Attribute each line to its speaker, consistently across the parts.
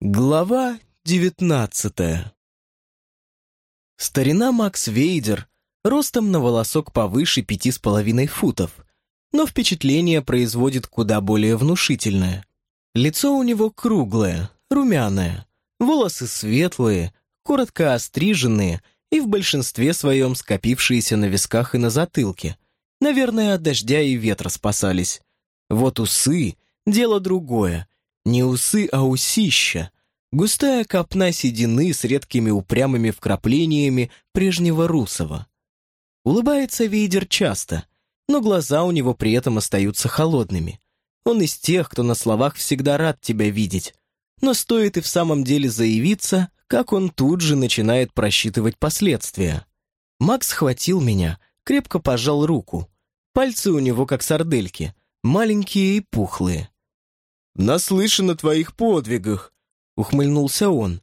Speaker 1: Глава девятнадцатая Старина Макс Вейдер ростом на волосок повыше пяти с половиной футов, но впечатление производит куда более внушительное. Лицо у него круглое, румяное, волосы светлые, коротко остриженные и в большинстве своем скопившиеся на висках и на затылке. Наверное, от дождя и ветра спасались. Вот усы — дело другое — не усы, а усища. Густая копна седины с редкими упрямыми вкраплениями прежнего русого. Улыбается Вейдер часто, но глаза у него при этом остаются холодными. Он из тех, кто на словах всегда рад тебя видеть. Но стоит и в самом деле заявиться, как он тут же начинает просчитывать последствия. Макс схватил меня, крепко пожал руку. Пальцы у него как сардельки, маленькие и пухлые.
Speaker 2: «Наслышан о твоих подвигах», — ухмыльнулся он.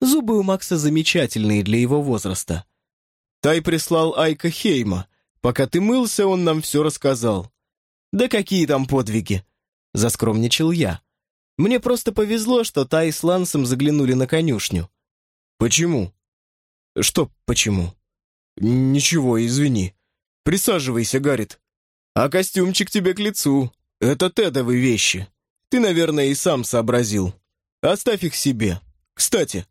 Speaker 1: Зубы у Макса замечательные для его возраста.
Speaker 2: «Тай прислал Айка Хейма. Пока ты мылся, он нам все рассказал».
Speaker 1: «Да какие там подвиги?» — заскромничал я. «Мне просто повезло, что Тай с Лансом заглянули на конюшню».
Speaker 2: «Почему?»
Speaker 1: «Что почему?»
Speaker 2: «Ничего, извини. Присаживайся, Гаррит. А костюмчик тебе к лицу. Это тедовые вещи». Ты, наверное, и сам сообразил. Оставь их себе. Кстати,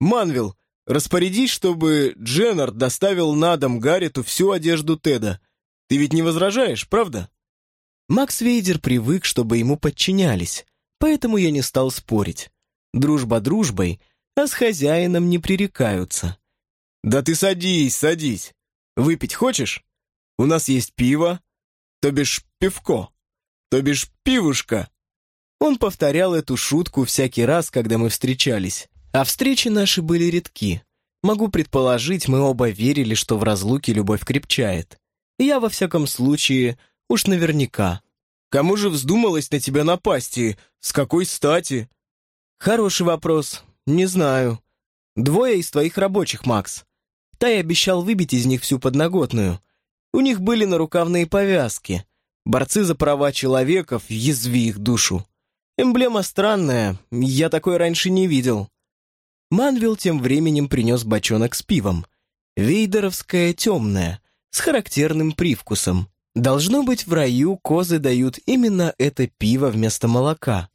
Speaker 2: Манвил, распорядись, чтобы Дженнард доставил на дом Гарриту всю одежду Теда. Ты ведь не возражаешь, правда?»
Speaker 1: Макс Вейдер привык, чтобы ему подчинялись, поэтому я не стал спорить. Дружба дружбой, а с хозяином не пререкаются.
Speaker 2: «Да ты садись, садись. Выпить хочешь? У нас есть пиво, то бишь пивко, то бишь пивушка.
Speaker 1: Он повторял эту шутку всякий раз, когда мы встречались. А встречи наши были редки. Могу предположить, мы оба верили, что в разлуке любовь крепчает. Я, во всяком случае, уж наверняка.
Speaker 2: Кому же вздумалось на тебя напасть и с какой стати?
Speaker 1: Хороший вопрос. Не знаю. Двое из твоих рабочих, Макс. Тай обещал выбить из них всю подноготную. У них были нарукавные повязки. Борцы за права человеков, язви их душу. Эмблема странная, я такой раньше не видел. Манвил тем временем принес бочонок с пивом. Вейдеровское темное, с характерным привкусом. Должно быть, в раю козы дают именно это пиво вместо молока.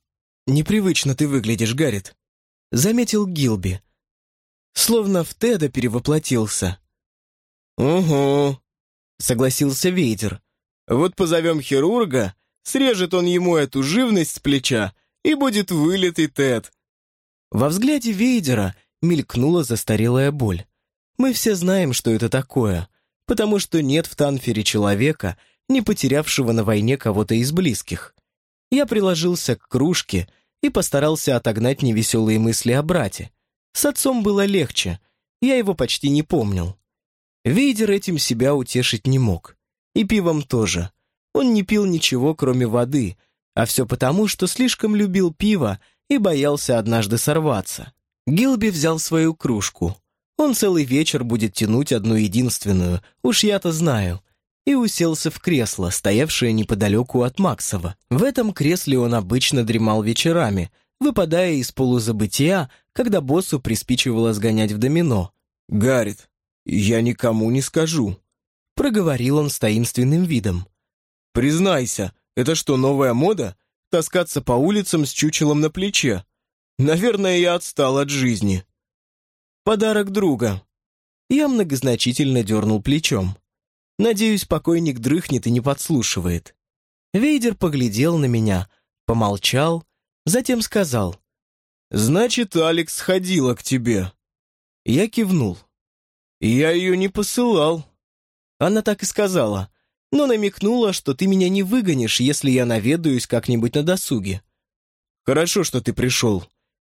Speaker 1: «Непривычно ты выглядишь, Гаррит», — заметил Гилби. Словно в Теда перевоплотился.
Speaker 2: «Угу», —
Speaker 1: согласился Вейдер.
Speaker 2: «Вот позовем хирурга, Срежет он ему эту живность с плеча, и будет вылитый Тед.
Speaker 1: Во взгляде Вейдера мелькнула застарелая боль. Мы все знаем, что это такое, потому что нет в Танфере человека, не потерявшего на войне кого-то из близких. Я приложился к кружке и постарался отогнать невеселые мысли о брате. С отцом было легче, я его почти не помнил. Вейдер этим себя утешить не мог. И пивом тоже. Он не пил ничего, кроме воды, а все потому, что слишком любил пиво и боялся однажды сорваться. Гилби взял свою кружку. Он целый вечер будет тянуть одну единственную, уж я-то знаю, и уселся в кресло, стоявшее неподалеку от Максова. В этом кресле он обычно дремал вечерами, выпадая из полузабытия, когда боссу приспичивало сгонять в домино.
Speaker 2: «Гаррит, я никому не скажу», — проговорил он с таинственным видом. Признайся, это что, новая мода? Таскаться по улицам с чучелом на плече? Наверное, я отстал от жизни.
Speaker 1: Подарок друга. Я многозначительно дернул плечом. Надеюсь, покойник дрыхнет и не подслушивает. Вейдер поглядел на меня, помолчал, затем сказал.
Speaker 2: «Значит, Алекс ходила к тебе».
Speaker 1: Я кивнул.
Speaker 2: «Я ее не посылал».
Speaker 1: Она так и сказала но намекнула, что ты меня не выгонишь, если я наведаюсь как-нибудь на досуге.
Speaker 2: Хорошо, что ты пришел.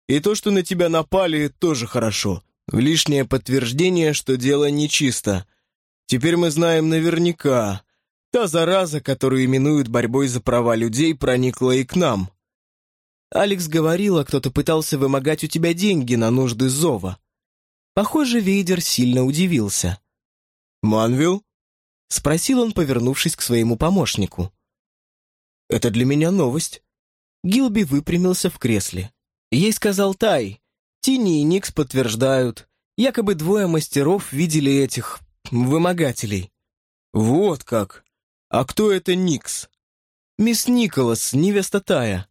Speaker 2: И то, что на тебя напали, тоже хорошо. Лишнее подтверждение, что дело нечисто. Теперь мы знаем наверняка. Та зараза, которую именуют борьбой за права людей, проникла и к нам.
Speaker 1: Алекс говорила, кто-то пытался вымогать у тебя деньги на нужды Зова. Похоже, Вейдер сильно удивился.
Speaker 2: «Манвилл?»
Speaker 1: — спросил он, повернувшись к своему помощнику.
Speaker 2: «Это для меня новость».
Speaker 1: Гилби выпрямился в кресле. Ей сказал Тай. Тини и Никс подтверждают. Якобы двое мастеров видели этих вымогателей.
Speaker 2: Вот как. А кто это Никс?
Speaker 1: Мисс Николас, невеста Тая.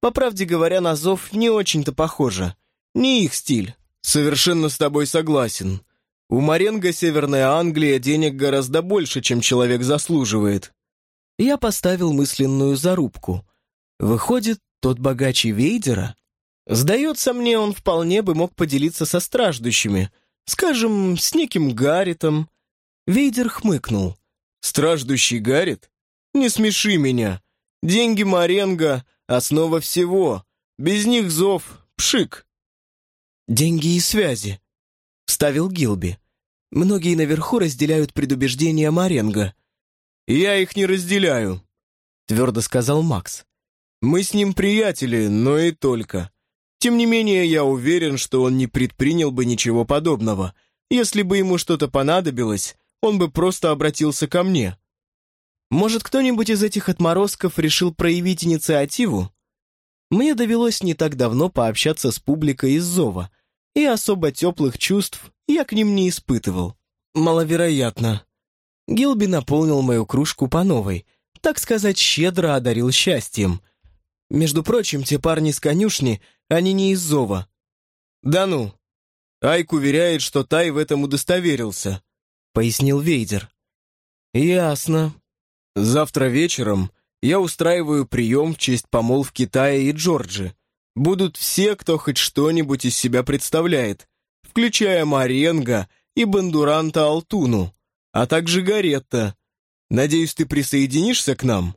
Speaker 1: По правде говоря, на зов не очень-то похоже. Не их стиль.
Speaker 2: Совершенно с тобой согласен. У Маренго Северная Англия денег гораздо больше, чем человек заслуживает.
Speaker 1: Я поставил мысленную зарубку. Выходит, тот богаче Вейдера? Сдается мне, он вполне бы мог поделиться со страждущими. Скажем, с неким Гарритом. Вейдер хмыкнул.
Speaker 2: «Страждущий Гаррит? Не смеши меня. Деньги Маренго — основа всего. Без них зов — пшик».
Speaker 1: «Деньги и связи», — вставил Гилби. «Многие наверху разделяют предубеждения Маренго».
Speaker 2: «Я их не разделяю», — твердо сказал Макс. «Мы с ним приятели, но и только. Тем не менее, я уверен, что он не предпринял бы ничего подобного. Если бы ему что-то понадобилось, он бы просто обратился ко мне».
Speaker 1: «Может, кто-нибудь из этих отморозков решил проявить инициативу?» Мне довелось не так давно пообщаться с публикой из Зова, и особо теплых чувств я к ним не испытывал. Маловероятно. Гилби наполнил мою кружку по новой, так сказать, щедро одарил счастьем. Между прочим, те парни с конюшни, они не из Зова.
Speaker 2: «Да ну!» Айк уверяет, что Тай в этом удостоверился, пояснил Вейдер.
Speaker 1: «Ясно.
Speaker 2: Завтра вечером я устраиваю прием в честь помолвки Тая и Джорджи. Будут все, кто хоть что-нибудь из себя представляет, включая Маренго и Бандуранта Алтуну, а также Гаретта. Надеюсь, ты присоединишься к нам?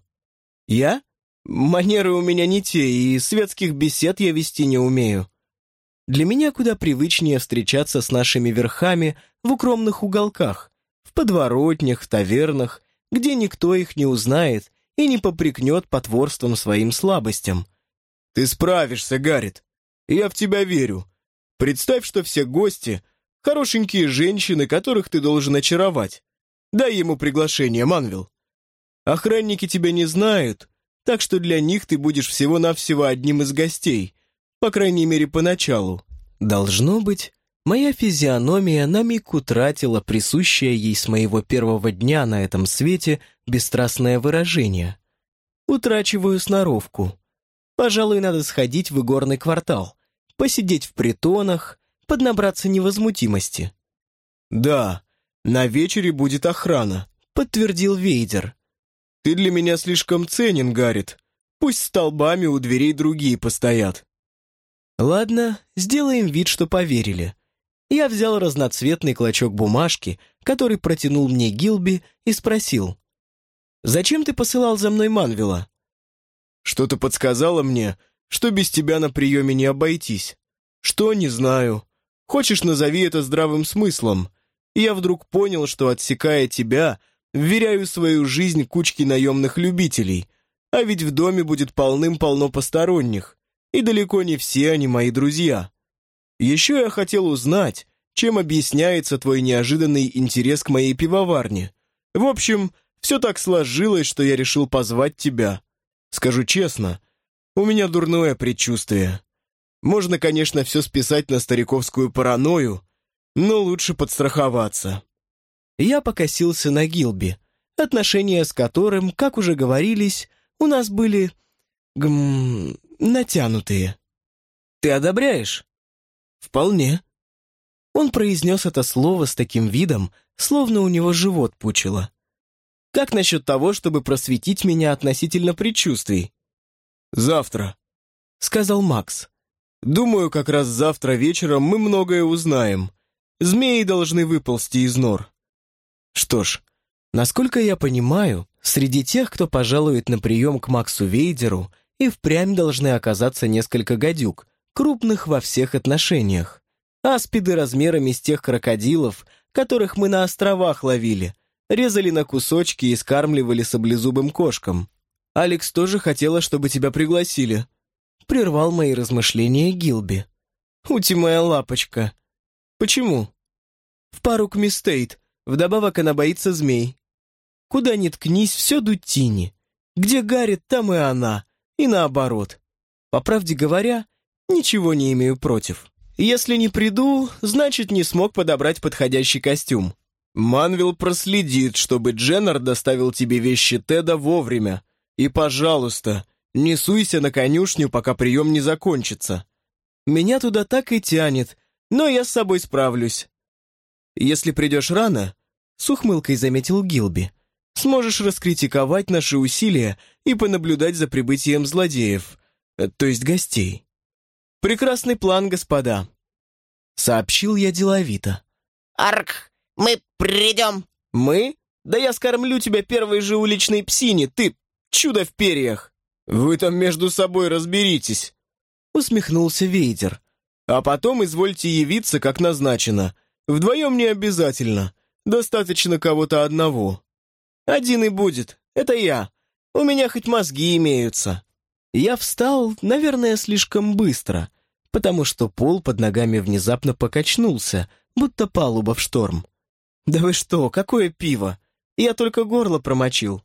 Speaker 1: Я? Манеры у меня не те, и светских бесед я вести не умею. Для меня куда привычнее встречаться с нашими верхами в укромных уголках, в подворотнях, тавернах, где никто их не узнает и не попрекнет потворством своим слабостям.
Speaker 2: Ты справишься, Гаррит. Я в тебя верю. Представь, что все гости — хорошенькие женщины, которых ты должен очаровать. Дай ему приглашение, Манвил. Охранники тебя не знают, так что для них ты будешь всего-навсего одним из гостей, по крайней мере, поначалу.
Speaker 1: Должно быть, моя физиономия на миг утратила присущее ей с моего первого дня на этом свете бесстрастное выражение. Утрачиваю сноровку. Пожалуй, надо сходить в игорный квартал, посидеть в притонах, поднабраться невозмутимости.
Speaker 2: «Да, на вечере будет охрана», — подтвердил Вейдер. «Ты для меня слишком ценен, Гаррит. Пусть столбами у дверей другие постоят».
Speaker 1: «Ладно, сделаем вид, что поверили». Я взял разноцветный клочок бумажки, который протянул мне Гилби, и спросил. «Зачем ты посылал за мной Манвила?»
Speaker 2: Что-то подсказало мне, что без тебя на приеме не обойтись. Что, не знаю. Хочешь, назови это здравым смыслом. И я вдруг понял, что, отсекая тебя, вверяю свою жизнь кучке наемных любителей, а ведь в доме будет полным-полно посторонних, и далеко не все они мои друзья. Еще я хотел узнать, чем объясняется твой неожиданный интерес к моей пивоварне. В общем, все так сложилось, что я решил позвать тебя. Скажу честно, у меня дурное предчувствие. Можно, конечно, все списать на стариковскую паранойю, но лучше подстраховаться.
Speaker 1: Я покосился на Гилби, отношения с которым, как уже говорились, у нас были... гм... натянутые. «Ты одобряешь?» «Вполне». Он произнес это слово с таким видом, словно у него живот пучило. Как насчет того, чтобы просветить меня относительно предчувствий?»
Speaker 2: «Завтра», — сказал Макс. «Думаю, как раз завтра вечером мы многое узнаем. Змеи должны выползти из нор».
Speaker 1: Что ж, насколько я понимаю, среди тех, кто пожалует на прием к Максу Вейдеру, и впрямь должны оказаться несколько гадюк, крупных во всех отношениях. Аспиды размерами с тех крокодилов, которых мы на островах ловили, резали на кусочки и скармливали саблезубым кошкам. Алекс тоже хотела, чтобы тебя пригласили. Прервал мои размышления Гилби. Ути моя лапочка. Почему? В пару к Мистейт. Вдобавок она боится змей. Куда ни ткнись, все Дутини. Где Гарри, там и она. И наоборот. По правде говоря, Ничего не имею против. Если не приду, значит, не смог подобрать подходящий костюм.
Speaker 2: Манвил проследит, чтобы Дженнер доставил тебе вещи Теда вовремя. И, пожалуйста, не суйся на конюшню, пока прием не закончится.
Speaker 1: Меня туда так и тянет, но я с собой справлюсь. Если придешь рано, с ухмылкой заметил Гилби, сможешь раскритиковать наши усилия и понаблюдать за прибытием злодеев, э, то есть гостей. Прекрасный план, господа. Сообщил я деловито.
Speaker 3: Арк, мы придем.
Speaker 1: Мы? Да я скормлю тебя первой же уличной псине, ты чудо в перьях.
Speaker 2: Вы там между собой разберитесь.
Speaker 1: Усмехнулся Вейдер. А потом извольте явиться, как назначено. Вдвоем не обязательно. Достаточно кого-то одного. Один и будет. Это я. У меня хоть мозги имеются. Я встал, наверное, слишком быстро, потому что пол под ногами внезапно покачнулся, будто палуба в шторм. «Да вы что, какое пиво? Я только горло промочил».